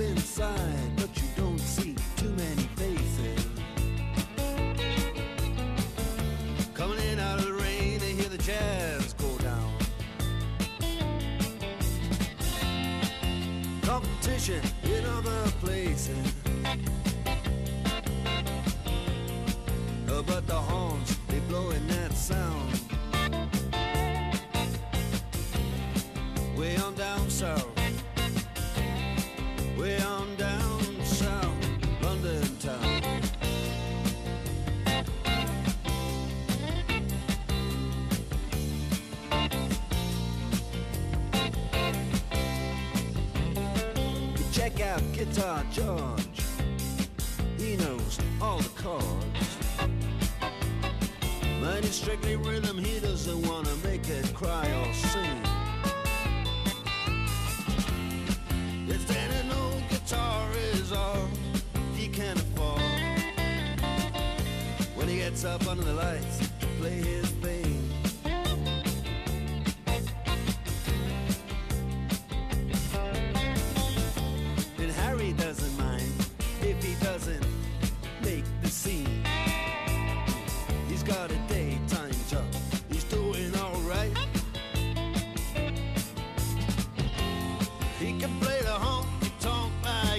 Inside, but you don't see too many faces. Coming in out of the rain, they hear the jazz go down. Competition in other places. Uh, But the horns, they blowing that sound. Way on down south. Check Guitar George. He knows all the chords. Mine is strictly rhythm, he doesn't wanna make it cry or sing. If then an old guitar is all he can afford When he gets up under the lights to play his thing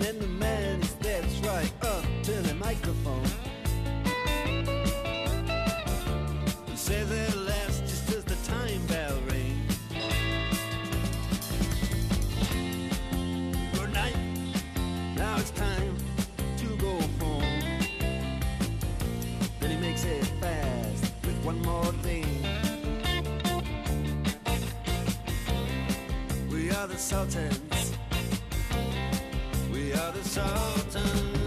And then the man steps right up to the microphone. And says at last, just as the time bell rings. Good night. Now it's time to go home. Then he makes it fast with one more thing. We are the Sultans consultant.